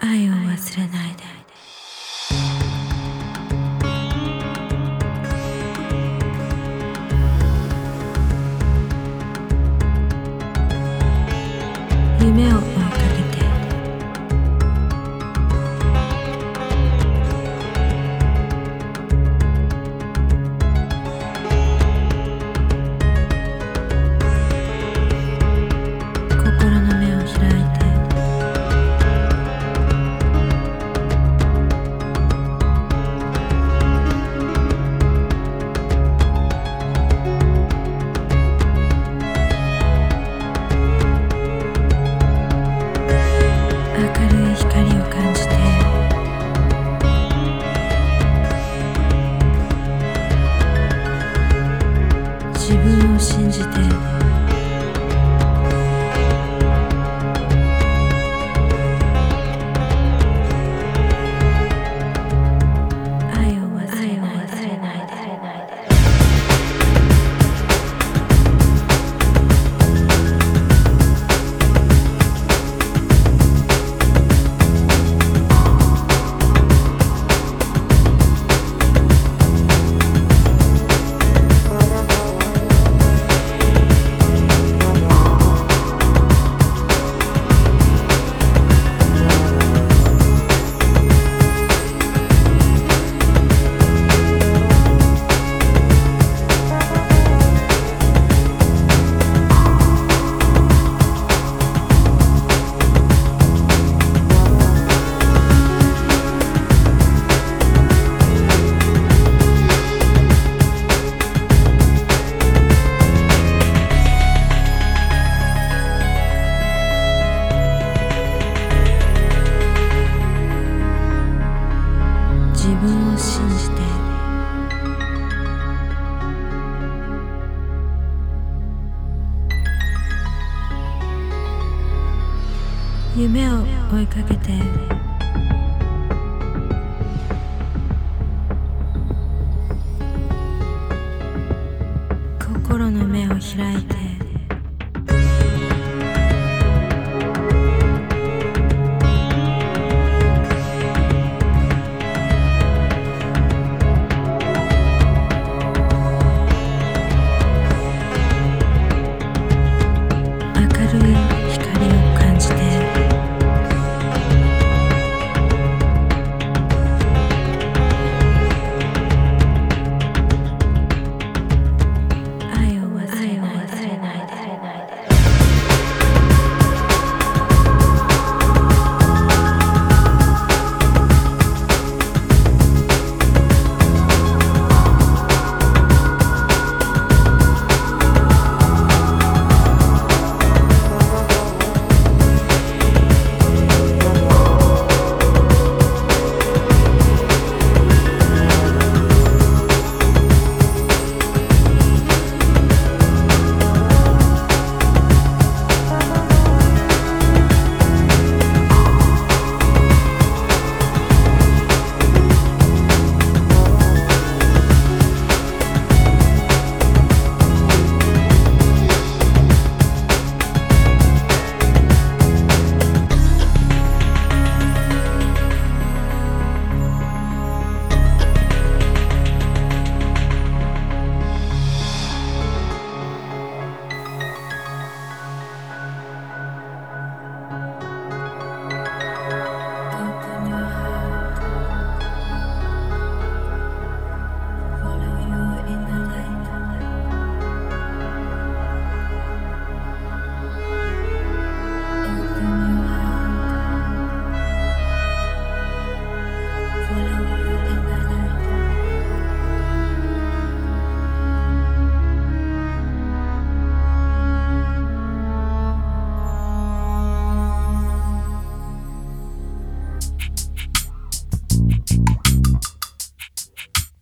愛を忘れないで。夢をじて夢を追いかけて。心の目を開いて。